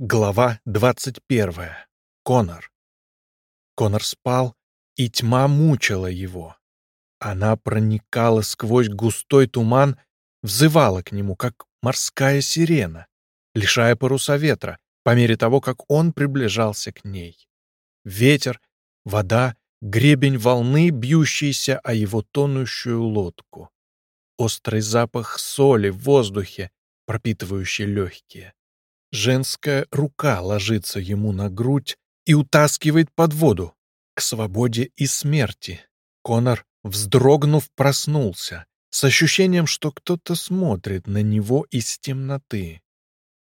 Глава 21. Конор. Конор спал, и тьма мучила его. Она проникала сквозь густой туман, взывала к нему, как морская сирена, лишая паруса ветра, по мере того, как он приближался к ней. Ветер, вода, гребень волны, бьющийся о его тонущую лодку. Острый запах соли в воздухе, пропитывающий легкие. Женская рука ложится ему на грудь и утаскивает под воду, к свободе и смерти. Конор, вздрогнув, проснулся, с ощущением, что кто-то смотрит на него из темноты.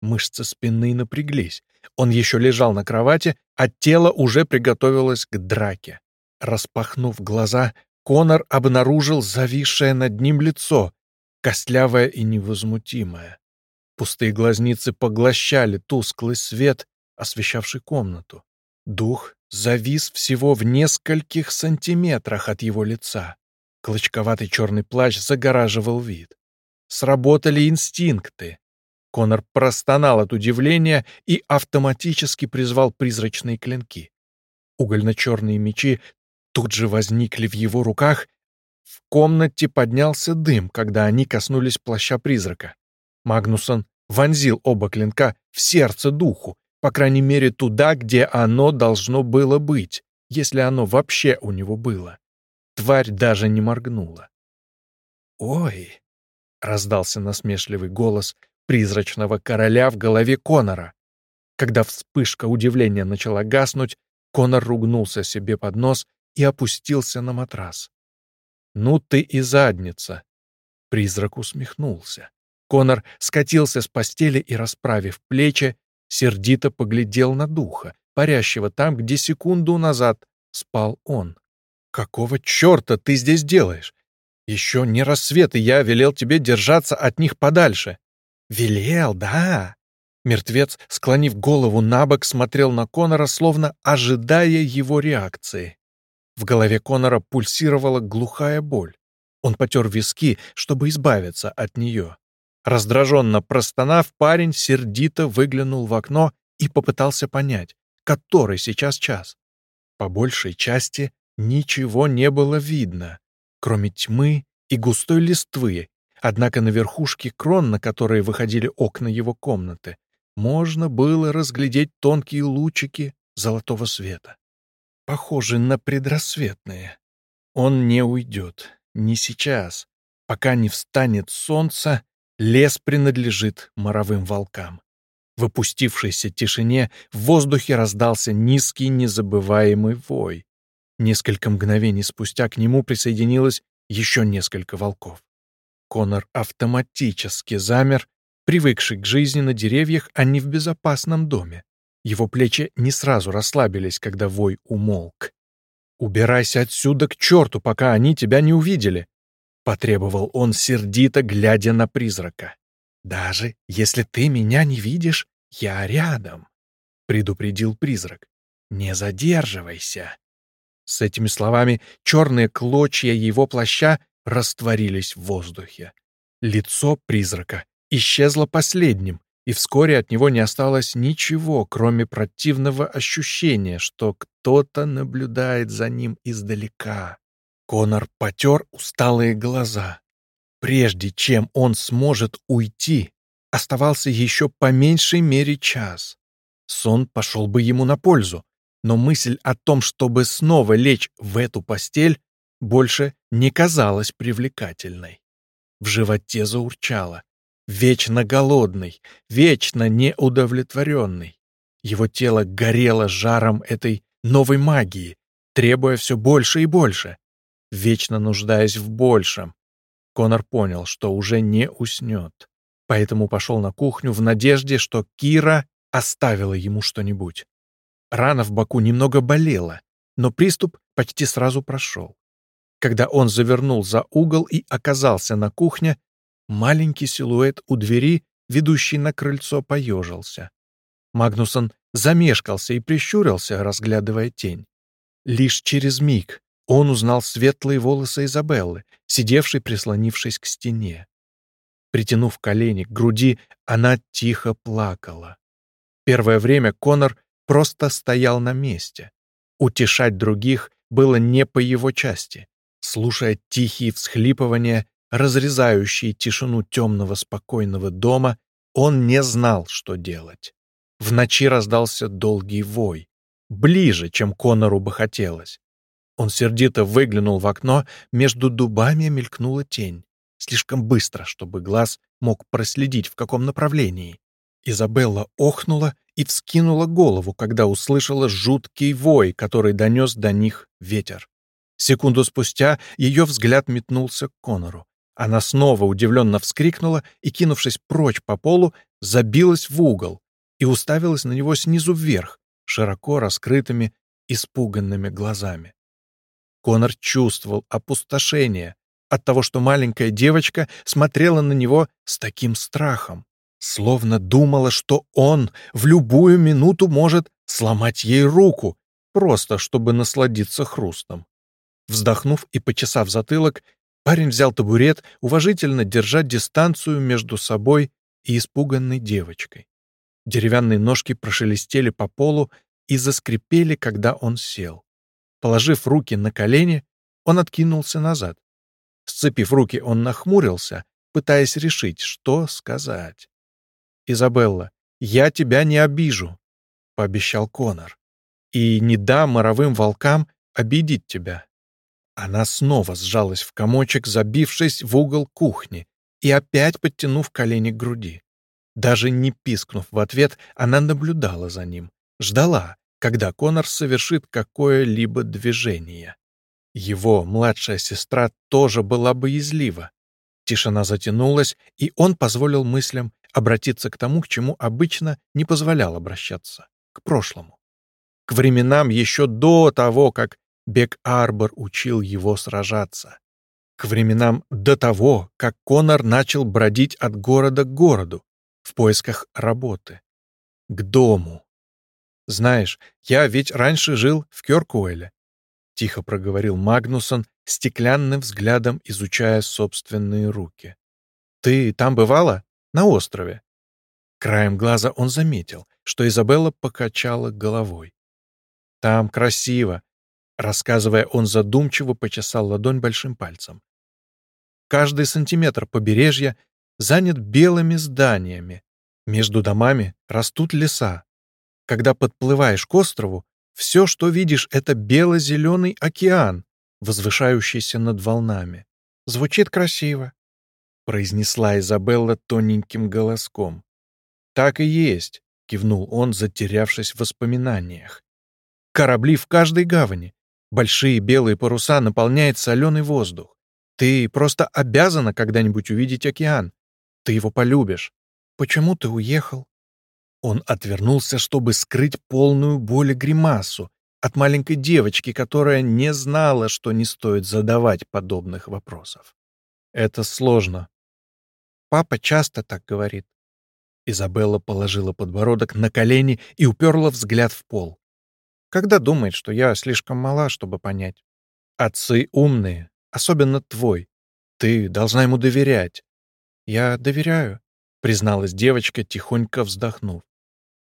Мышцы спины напряглись. Он еще лежал на кровати, а тело уже приготовилось к драке. Распахнув глаза, Конор обнаружил зависшее над ним лицо, костлявое и невозмутимое. Пустые глазницы поглощали тусклый свет, освещавший комнату. Дух завис всего в нескольких сантиметрах от его лица. Клочковатый черный плащ загораживал вид. Сработали инстинкты. Конор простонал от удивления и автоматически призвал призрачные клинки. Угольно-черные мечи тут же возникли в его руках. В комнате поднялся дым, когда они коснулись плаща призрака. Магнусон вонзил оба клинка в сердце духу, по крайней мере туда, где оно должно было быть, если оно вообще у него было. Тварь даже не моргнула. «Ой!» — раздался насмешливый голос призрачного короля в голове Конора. Когда вспышка удивления начала гаснуть, Конор ругнулся себе под нос и опустился на матрас. «Ну ты и задница!» Призрак усмехнулся. Конор скатился с постели и, расправив плечи, сердито поглядел на духа, парящего там, где секунду назад спал он. «Какого черта ты здесь делаешь? Еще не рассвет, и я велел тебе держаться от них подальше». «Велел, да?» Мертвец, склонив голову на бок, смотрел на Конора, словно ожидая его реакции. В голове Конора пульсировала глухая боль. Он потер виски, чтобы избавиться от нее. Раздраженно простонав, парень сердито выглянул в окно и попытался понять, который сейчас час. По большей части ничего не было видно, кроме тьмы и густой листвы, однако на верхушке крон, на которые выходили окна его комнаты, можно было разглядеть тонкие лучики золотого света, похожие на предрассветные. Он не уйдет, не сейчас, пока не встанет солнце Лес принадлежит моровым волкам. В опустившейся тишине в воздухе раздался низкий незабываемый вой. Несколько мгновений спустя к нему присоединилось еще несколько волков. Конор автоматически замер, привыкший к жизни на деревьях, а не в безопасном доме. Его плечи не сразу расслабились, когда вой умолк. «Убирайся отсюда к черту, пока они тебя не увидели!» Потребовал он сердито, глядя на призрака. «Даже если ты меня не видишь, я рядом», — предупредил призрак. «Не задерживайся». С этими словами черные клочья его плаща растворились в воздухе. Лицо призрака исчезло последним, и вскоре от него не осталось ничего, кроме противного ощущения, что кто-то наблюдает за ним издалека. Конор потер усталые глаза. Прежде чем он сможет уйти, оставался еще по меньшей мере час. Сон пошел бы ему на пользу, но мысль о том, чтобы снова лечь в эту постель, больше не казалась привлекательной. В животе заурчало. Вечно голодный, вечно неудовлетворенный. Его тело горело жаром этой новой магии, требуя все больше и больше вечно нуждаясь в большем. Конор понял, что уже не уснет, поэтому пошел на кухню в надежде, что Кира оставила ему что-нибудь. Рана в боку немного болела, но приступ почти сразу прошел. Когда он завернул за угол и оказался на кухне, маленький силуэт у двери, ведущий на крыльцо, поежился. Магнусон замешкался и прищурился, разглядывая тень. Лишь через миг он узнал светлые волосы Изабеллы, сидевшей, прислонившись к стене. Притянув колени к груди, она тихо плакала. Первое время Конор просто стоял на месте. Утешать других было не по его части. Слушая тихие всхлипывания, разрезающие тишину темного спокойного дома, он не знал, что делать. В ночи раздался долгий вой, ближе, чем Конору бы хотелось. Он сердито выглянул в окно, между дубами мелькнула тень. Слишком быстро, чтобы глаз мог проследить, в каком направлении. Изабелла охнула и вскинула голову, когда услышала жуткий вой, который донес до них ветер. Секунду спустя ее взгляд метнулся к Конору. Она снова удивленно вскрикнула и, кинувшись прочь по полу, забилась в угол и уставилась на него снизу вверх, широко раскрытыми, испуганными глазами. Конор чувствовал опустошение от того, что маленькая девочка смотрела на него с таким страхом, словно думала, что он в любую минуту может сломать ей руку, просто чтобы насладиться хрустом. Вздохнув и почесав затылок, парень взял табурет, уважительно держа дистанцию между собой и испуганной девочкой. Деревянные ножки прошелестели по полу и заскрипели, когда он сел. Положив руки на колени, он откинулся назад. Сцепив руки, он нахмурился, пытаясь решить, что сказать. «Изабелла, я тебя не обижу», — пообещал Конор, «и не дам моровым волкам обидеть тебя». Она снова сжалась в комочек, забившись в угол кухни и опять подтянув колени к груди. Даже не пискнув в ответ, она наблюдала за ним, ждала, когда Конор совершит какое-либо движение. Его младшая сестра тоже была боязлива. Тишина затянулась, и он позволил мыслям обратиться к тому, к чему обычно не позволял обращаться — к прошлому. К временам еще до того, как Бек-Арбор учил его сражаться. К временам до того, как Конор начал бродить от города к городу, в поисках работы. К дому. Знаешь, я ведь раньше жил в Кёркуэле. Тихо проговорил Магнусон, стеклянным взглядом изучая собственные руки. Ты там бывала? На острове? Краем глаза он заметил, что Изабелла покачала головой. «Там красиво», — рассказывая, он задумчиво почесал ладонь большим пальцем. Каждый сантиметр побережья занят белыми зданиями. Между домами растут леса. Когда подплываешь к острову, все, что видишь, это бело-зеленый океан, возвышающийся над волнами. Звучит красиво, — произнесла Изабелла тоненьким голоском. «Так и есть», — кивнул он, затерявшись в воспоминаниях. «Корабли в каждой гавани. Большие белые паруса наполняет соленый воздух. Ты просто обязана когда-нибудь увидеть океан. Ты его полюбишь. Почему ты уехал?» Он отвернулся, чтобы скрыть полную боль гримасу от маленькой девочки, которая не знала, что не стоит задавать подобных вопросов. «Это сложно». «Папа часто так говорит». Изабелла положила подбородок на колени и уперла взгляд в пол. «Когда думает, что я слишком мала, чтобы понять. Отцы умные, особенно твой. Ты должна ему доверять. «Я доверяю», — призналась девочка, тихонько вздохнув.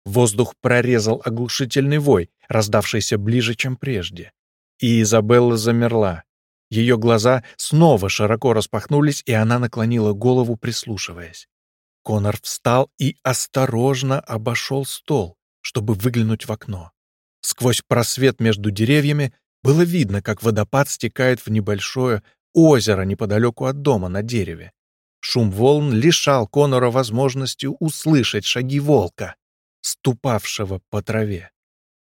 Воздух прорезал оглушительный вой, раздавшийся ближе, чем прежде. И Изабелла замерла. Ее глаза снова широко распахнулись, и она наклонила голову, прислушиваясь. Конор встал и осторожно обошел стол, чтобы выглянуть в окно. Сквозь просвет между деревьями было видно, как водопад стекает в небольшое озеро неподалеку от дома на дереве. Шум волн лишал Конора возможности услышать шаги волка, ступавшего по траве.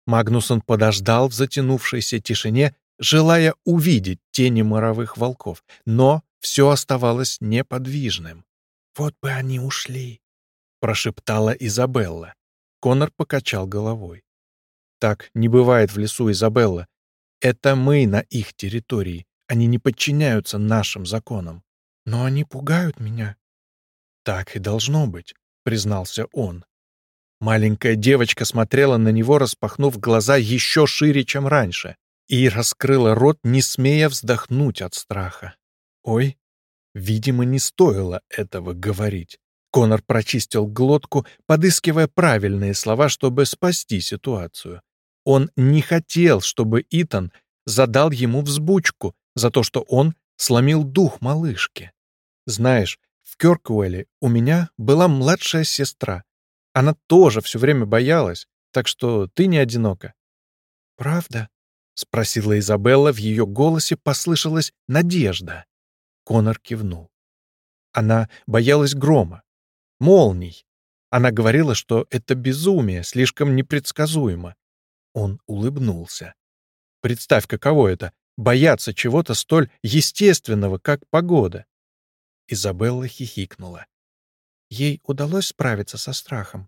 Магнусон подождал в затянувшейся тишине, желая увидеть тени моровых волков, но все оставалось неподвижным. «Вот бы они ушли!» — прошептала Изабелла. Конор покачал головой. «Так не бывает в лесу, Изабелла. Это мы на их территории. Они не подчиняются нашим законам. Но они пугают меня. Так и должно быть, признался он. Маленькая девочка смотрела на него, распахнув глаза еще шире, чем раньше, и раскрыла рот, не смея вздохнуть от страха. Ой, видимо, не стоило этого говорить. Конор прочистил глотку, подыскивая правильные слова, чтобы спасти ситуацию. Он не хотел, чтобы Итан задал ему взбучку за то, что он сломил дух малышки. Знаешь, в Кёркуэле у меня была младшая сестра. Она тоже все время боялась, так что ты не одинока. «Правда?» — спросила Изабелла, в ее голосе послышалась надежда. Конор кивнул. Она боялась грома, молний. Она говорила, что это безумие, слишком непредсказуемо. Он улыбнулся. Представь, каково это — бояться чего-то столь естественного, как погода. Изабелла хихикнула. Ей удалось справиться со страхом.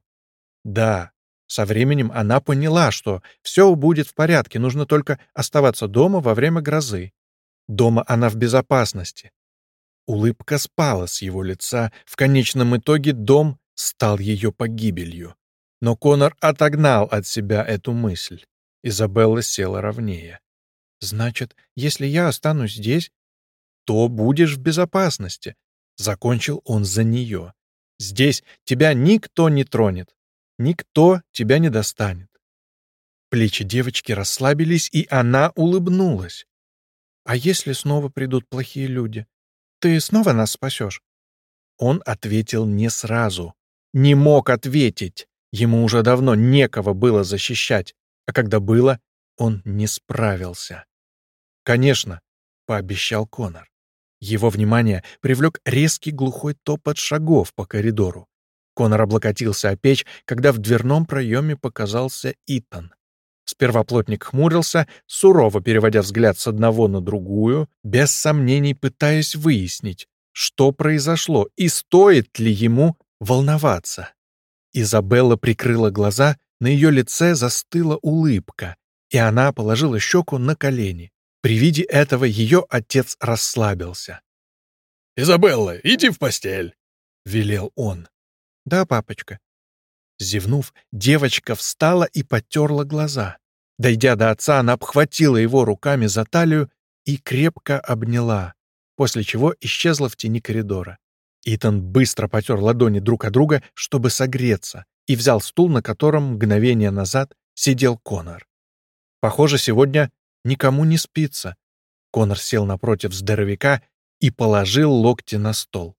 Да, со временем она поняла, что все будет в порядке, нужно только оставаться дома во время грозы. Дома она в безопасности. Улыбка спала с его лица, в конечном итоге дом стал ее погибелью. Но Конор отогнал от себя эту мысль. Изабелла села ровнее. «Значит, если я останусь здесь, то будешь в безопасности», — закончил он за нее. «Здесь тебя никто не тронет, никто тебя не достанет». Плечи девочки расслабились, и она улыбнулась. «А если снова придут плохие люди? Ты снова нас спасешь?» Он ответил не сразу. Не мог ответить. Ему уже давно некого было защищать, а когда было, он не справился. «Конечно», — пообещал Конор. Его внимание привлек резкий глухой топот шагов по коридору. Конор облокотился о печь, когда в дверном проеме показался Итан. Сперва плотник хмурился, сурово переводя взгляд с одного на другую, без сомнений пытаясь выяснить, что произошло и стоит ли ему волноваться. Изабелла прикрыла глаза, на ее лице застыла улыбка, и она положила щеку на колени. При виде этого ее отец расслабился. «Изабелла, иди в постель!» — велел он. «Да, папочка». Зевнув, девочка встала и потерла глаза. Дойдя до отца, она обхватила его руками за талию и крепко обняла, после чего исчезла в тени коридора. Итан быстро потер ладони друг от друга, чтобы согреться, и взял стул, на котором мгновение назад сидел Конор. Похоже, сегодня никому не спится. Конор сел напротив здоровяка и положил локти на стол.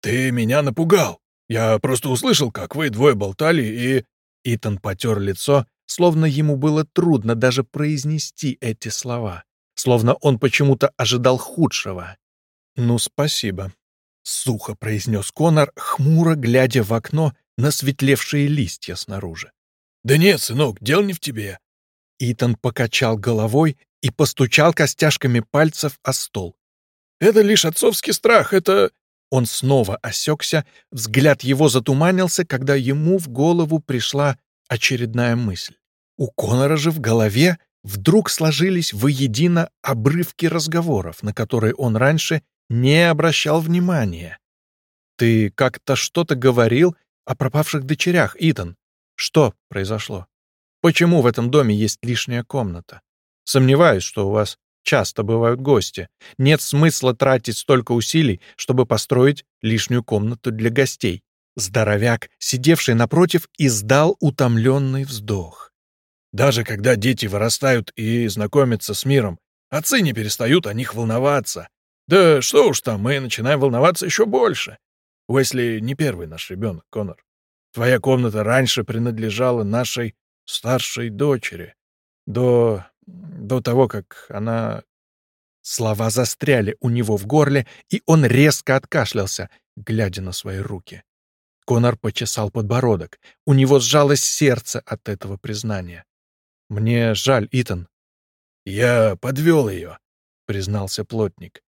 «Ты меня напугал. Я просто услышал, как вы двое болтали, и...» Итан потер лицо, словно ему было трудно даже произнести эти слова, словно он почему-то ожидал худшего. «Ну, спасибо», — сухо произнес Конор, хмуро глядя в окно на светлевшие листья снаружи. «Да нет, сынок, дело не в тебе». Итан покачал головой и постучал костяшками пальцев о стол. «Это лишь отцовский страх, это...» Он снова осекся, взгляд его затуманился, когда ему в голову пришла очередная мысль. У Конора же в голове вдруг сложились воедино обрывки разговоров, на которые он раньше не обращал внимания. «Ты как-то что-то говорил о пропавших дочерях, Итан. Что произошло? Почему в этом доме есть лишняя комната? Сомневаюсь, что у вас часто бывают гости. Нет смысла тратить столько усилий, чтобы построить лишнюю комнату для гостей». Здоровяк, сидевший напротив, издал утомленный вздох. Даже когда дети вырастают и знакомятся с миром, отцы не перестают о них волноваться. Да что уж там, мы начинаем волноваться еще больше. Уэсли не первый наш ребенок, Конор. Твоя комната раньше принадлежала нашей старшей дочери. До... до того, как она... Слова застряли у него в горле, и он резко откашлялся, глядя на свои руки. Конор почесал подбородок. У него сжалось сердце от этого признания. «Мне жаль, Итан». «Я подвел ее», — признался плотник.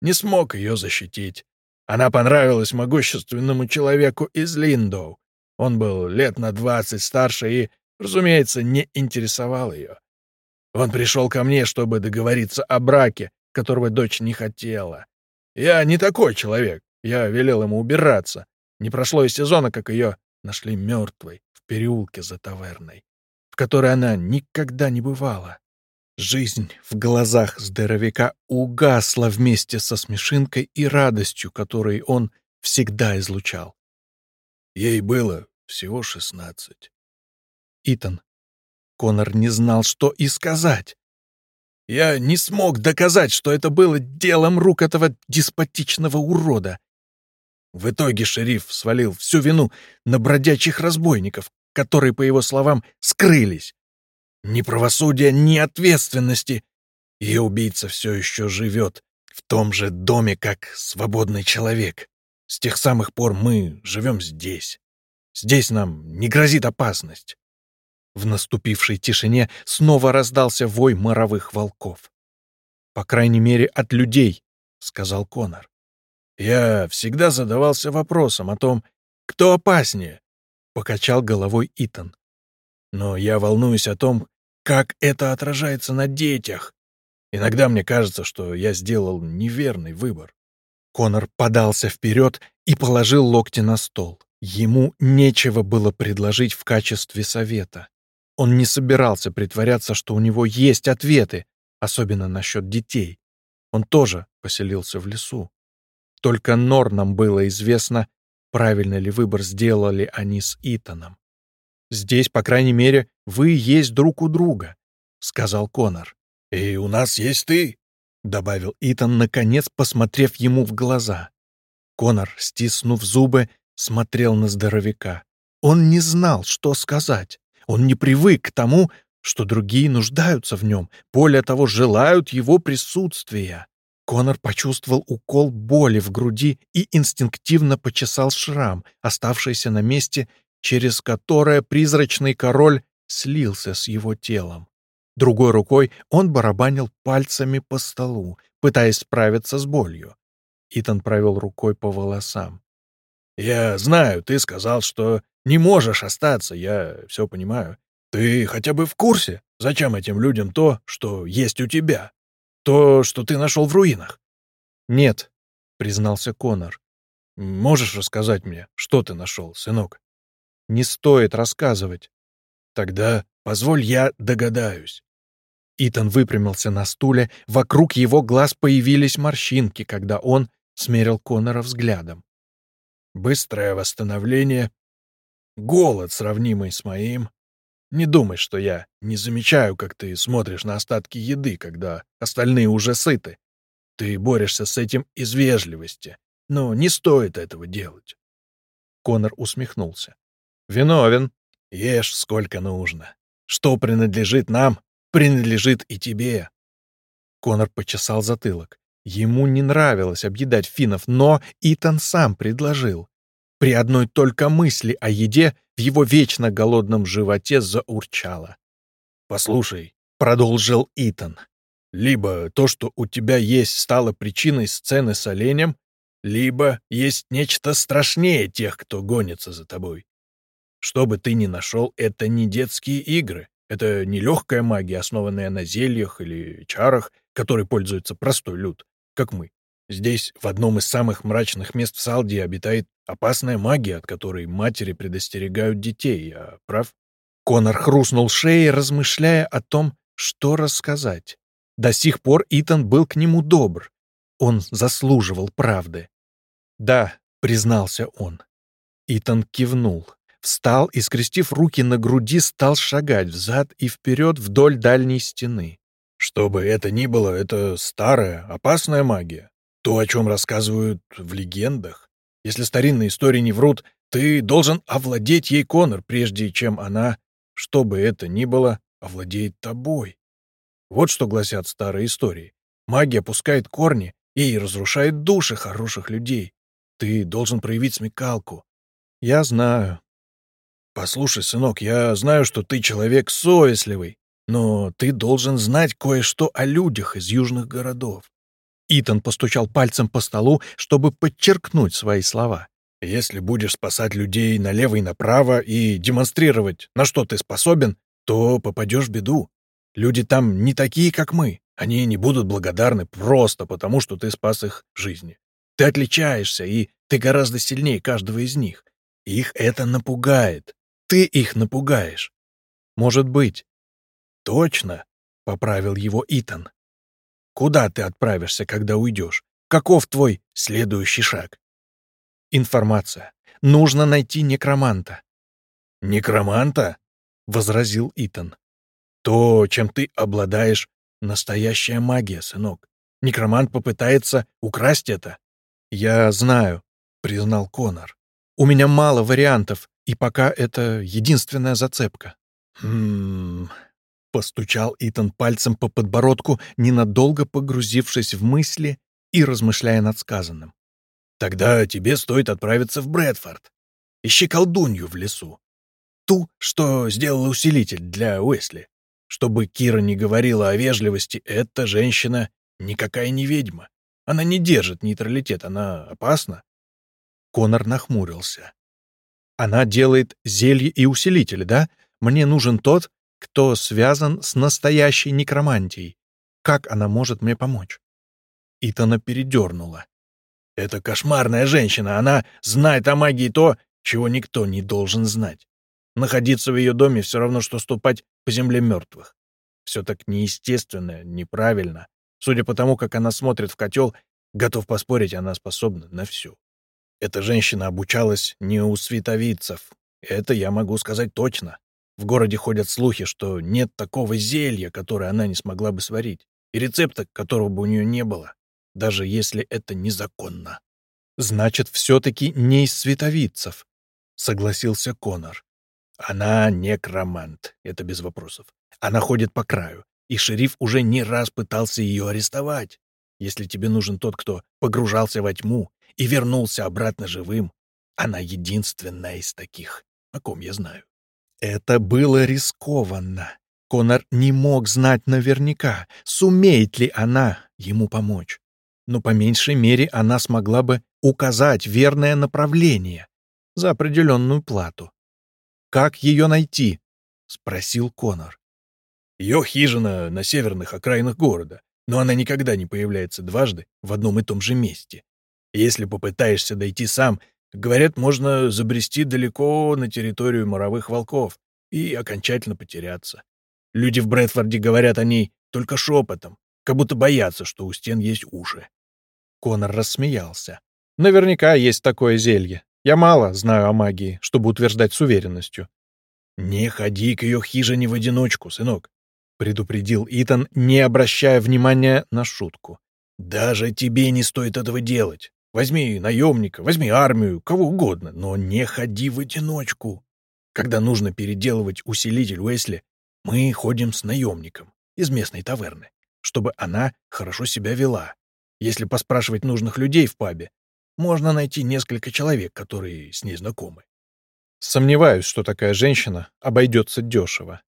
«Не смог ее защитить. Она понравилась могущественному человеку из Линдоу. Он был лет на двадцать старше и, разумеется, не интересовал ее. Он пришел ко мне, чтобы договориться о браке, которого дочь не хотела. Я не такой человек. Я велел ему убираться. Не прошло и сезона, как ее нашли мертвой в переулке за таверной которой она никогда не бывала. Жизнь в глазах здоровяка угасла вместе со смешинкой и радостью, которые он всегда излучал. Ей было всего шестнадцать. Итан. Конор не знал, что и сказать. Я не смог доказать, что это было делом рук этого деспотичного урода. В итоге шериф свалил всю вину на бродячих разбойников, которые, по его словам, скрылись. Ни правосудия, ни ответственности. И убийца все еще живет в том же доме, как свободный человек. С тех самых пор мы живем здесь. Здесь нам не грозит опасность. В наступившей тишине снова раздался вой моровых волков. «По крайней мере, от людей», — сказал Конор. «Я всегда задавался вопросом о том, кто опаснее», — покачал головой Итан. «Но я волнуюсь о том, как это отражается на детях. Иногда мне кажется, что я сделал неверный выбор». Конор подался вперед и положил локти на стол. Ему нечего было предложить в качестве совета. Он не собирался притворяться, что у него есть ответы, особенно насчет детей. Он тоже поселился в лесу. Только Норнам было известно, правильно ли выбор сделали они с Итаном. «Здесь, по крайней мере, вы есть друг у друга», — сказал Конор. «И у нас есть ты», — добавил Итан, наконец посмотрев ему в глаза. Конор, стиснув зубы, смотрел на здоровяка. Он не знал, что сказать. Он не привык к тому, что другие нуждаются в нем, более того, желают его присутствия. Конор почувствовал укол боли в груди и инстинктивно почесал шрам, оставшийся на месте, через которое призрачный король слился с его телом. Другой рукой он барабанил пальцами по столу, пытаясь справиться с болью. Итан провел рукой по волосам. «Я знаю, ты сказал, что не можешь остаться, я все понимаю. Ты хотя бы в курсе, зачем этим людям то, что есть у тебя? То, что ты нашел в руинах?» «Нет», — признался Конор. «Можешь рассказать мне, что ты нашел, сынок?» «Не стоит рассказывать». «Тогда позволь я догадаюсь». Итан выпрямился на стуле, вокруг его глаз появились морщинки, когда он смерил Конора взглядом. «Быстрое восстановление голод, сравнимый с моим. Не думай, что я не замечаю, как ты смотришь на остатки еды, когда остальные уже сыты. Ты борешься с этим из вежливости, но не стоит этого делать. Конор усмехнулся. «Виновен. Ешь сколько нужно. Что принадлежит нам, принадлежит и тебе». Конор почесал затылок. Ему не нравилось объедать финнов, но Итан сам предложил. При одной только мысли о еде в его вечно голодном животе заурчало. «Послушай», — продолжил Итан, — «либо то, что у тебя есть, стало причиной сцены с оленем, либо есть нечто страшнее тех, кто гонится за тобой. Что бы ты ни нашел, это не детские игры, это не легкая магия, основанная на зельях или чарах, которой пользуется простой люд, как мы. Здесь, в одном из самых мрачных мест в Салдии, обитает опасная магия, от которой матери предостерегают детей. Я прав? Конор хрустнул шеей, размышляя о том, что рассказать. До сих пор Итан был к нему добр. Он заслуживал правды. «Да», — признался он. Итан кивнул, встал и, скрестив руки на груди, стал шагать взад и вперед вдоль дальней стены. «Что бы это ни было, это старая, опасная магия. То, о чем рассказывают в легендах. Если старинные истории не врут, ты должен овладеть ей, Конор, прежде чем она, что бы это ни было, овладеет тобой. Вот что гласят старые истории. Магия пускает корни и разрушает души хороших людей. Ты должен проявить смекалку. Я знаю. Послушай, сынок, я знаю, что ты человек совестливый, но ты должен знать кое-что о людях из южных городов. Итан постучал пальцем по столу, чтобы подчеркнуть свои слова. «Если будешь спасать людей налево и направо и демонстрировать, на что ты способен, то попадешь в беду. Люди там не такие, как мы. Они не будут благодарны просто потому, что ты спас их жизни. Ты отличаешься, и ты гораздо сильнее каждого из них. Их это напугает. Ты их напугаешь. Может быть. Точно, — поправил его Итан. Куда ты отправишься, когда уйдешь? Каков твой следующий шаг? Информация. Нужно найти некроманта». «Некроманта?» — возразил Итан. «То, чем ты обладаешь, настоящая магия, сынок. Некромант попытается украсть это». «Я знаю», — признал Конор. «У меня мало вариантов, и пока это единственная зацепка». «Хм...» — постучал Итан пальцем по подбородку, ненадолго погрузившись в мысли и размышляя над сказанным. «Тогда тебе стоит отправиться в Брэдфорд. Ищи колдунью в лесу. Ту, что сделала усилитель для Уэсли. Чтобы Кира не говорила о вежливости, эта женщина никакая не ведьма. Она не держит нейтралитет, она опасна». Конор нахмурился. «Она делает зелье и усилители, да? Мне нужен тот, кто связан с настоящей некромантией. Как она может мне помочь?» Итана передернула. «Это кошмарная женщина. Она знает о магии то, чего никто не должен знать. Находиться в ее доме все равно, что ступать по земле мертвых. Все так неестественно, неправильно. Судя по тому, как она смотрит в котел, готов поспорить, она способна на все. Эта женщина обучалась не у световицев. Это я могу сказать точно. В городе ходят слухи, что нет такого зелья, которое она не смогла бы сварить, и рецепта, которого бы у нее не было даже если это незаконно. Значит, все-таки не из световицев, согласился Конор. Она некромант, это без вопросов. Она ходит по краю, и шериф уже не раз пытался ее арестовать. Если тебе нужен тот, кто погружался во тьму и вернулся обратно живым, она единственная из таких, о ком я знаю. Это было рискованно. Конор не мог знать наверняка, сумеет ли она ему помочь но по меньшей мере она смогла бы указать верное направление за определенную плату. «Как ее найти?» — спросил Конор. «Ее хижина на северных окраинах города, но она никогда не появляется дважды в одном и том же месте. Если попытаешься дойти сам, говорят, можно забрести далеко на территорию моровых волков и окончательно потеряться. Люди в Брэдфорде говорят о ней только шепотом, как будто боятся, что у стен есть уши. Конор рассмеялся. «Наверняка есть такое зелье. Я мало знаю о магии, чтобы утверждать с уверенностью». «Не ходи к ее хижине в одиночку, сынок», — предупредил Итан, не обращая внимания на шутку. «Даже тебе не стоит этого делать. Возьми наемника, возьми армию, кого угодно, но не ходи в одиночку. Когда нужно переделывать усилитель Уэсли, мы ходим с наемником из местной таверны, чтобы она хорошо себя вела, если поспрашивать нужных людей в пабе, можно найти несколько человек, которые с ней знакомы. Сомневаюсь, что такая женщина обойдется дешево.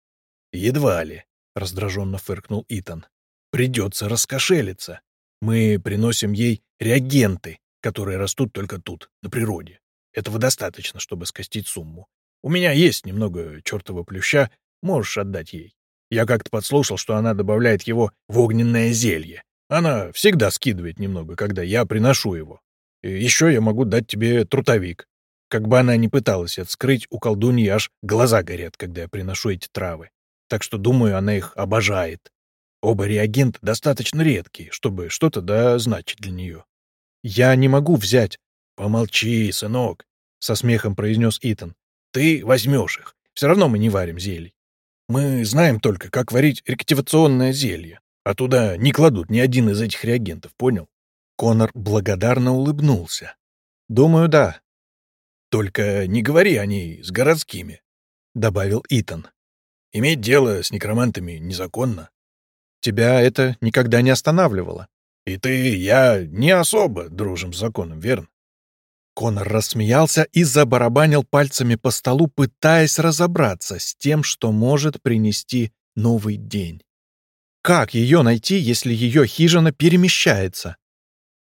Едва ли, — раздраженно фыркнул Итан. Придется раскошелиться. Мы приносим ей реагенты, которые растут только тут, на природе. Этого достаточно, чтобы скостить сумму. У меня есть немного чертова плюща, можешь отдать ей. Я как-то подслушал, что она добавляет его в огненное зелье. Она всегда скидывает немного, когда я приношу его. Еще я могу дать тебе трутовик. Как бы она ни пыталась это скрыть, у колдуньи аж глаза горят, когда я приношу эти травы. Так что, думаю, она их обожает. Оба реагента достаточно редкие, чтобы что-то да значить для нее. «Я не могу взять». «Помолчи, сынок», — со смехом произнес Итан. «Ты возьмешь их. Все равно мы не варим зелий. Мы знаем только, как варить рективационное зелье. А туда не кладут ни один из этих реагентов, понял? Конор благодарно улыбнулся. Думаю, да. Только не говори о ней с городскими, добавил Итан. Иметь дело с некромантами незаконно. Тебя это никогда не останавливало. И ты, я не особо дружим с законом, верно? Конор рассмеялся и забарабанил пальцами по столу, пытаясь разобраться с тем, что может принести новый день. Как ее найти, если ее хижина перемещается?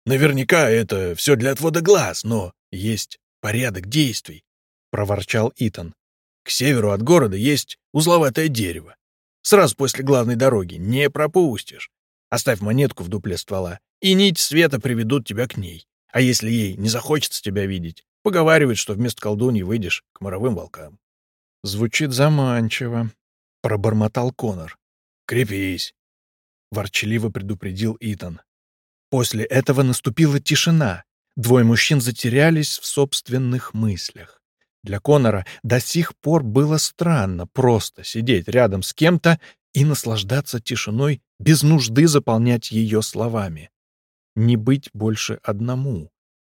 Наверняка это все для отвода глаз, но есть порядок действий, — проворчал Итан. К северу от города есть узловатое дерево. Сразу после главной дороги не пропустишь. Оставь монетку в дупле ствола, и нить света приведут тебя к ней. А если ей не захочется тебя видеть, поговаривает, что вместо колдуньи выйдешь к моровым волкам. Звучит заманчиво, — пробормотал Конор. Крепись. — ворчаливо предупредил Итан. После этого наступила тишина, Двое мужчин затерялись в собственных мыслях. Для Конора до сих пор было странно просто сидеть рядом с кем-то и наслаждаться тишиной без нужды заполнять ее словами. Не быть больше одному.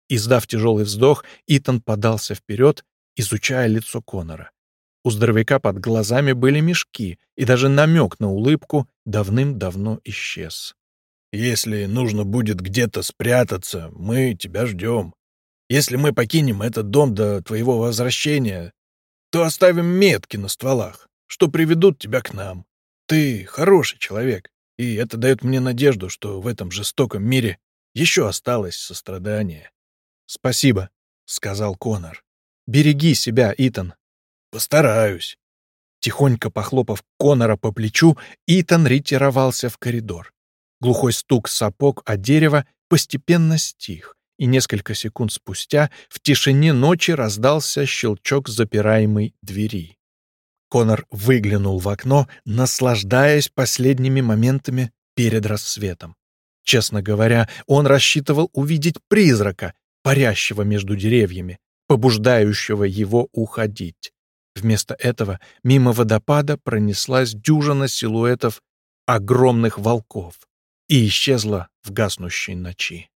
Издав тяжелый вздох, Итан подался вперед, изучая лицо Конора. У здоровяка под глазами были мешки, и даже намек на улыбку давным-давно исчез. «Если нужно будет где-то спрятаться, мы тебя ждем. Если мы покинем этот дом до твоего возвращения, то оставим метки на стволах, что приведут тебя к нам. Ты хороший человек, и это дает мне надежду, что в этом жестоком мире еще осталось сострадание». «Спасибо», — сказал Конор. «Береги себя, Итан». «Постараюсь». Тихонько похлопав Конора по плечу, Итан ретировался в коридор. Глухой стук сапог о дерево постепенно стих, и несколько секунд спустя в тишине ночи раздался щелчок запираемой двери. Конор выглянул в окно, наслаждаясь последними моментами перед рассветом. Честно говоря, он рассчитывал увидеть призрака, парящего между деревьями, побуждающего его уходить. Вместо этого мимо водопада пронеслась дюжина силуэтов огромных волков и исчезла в гаснущей ночи.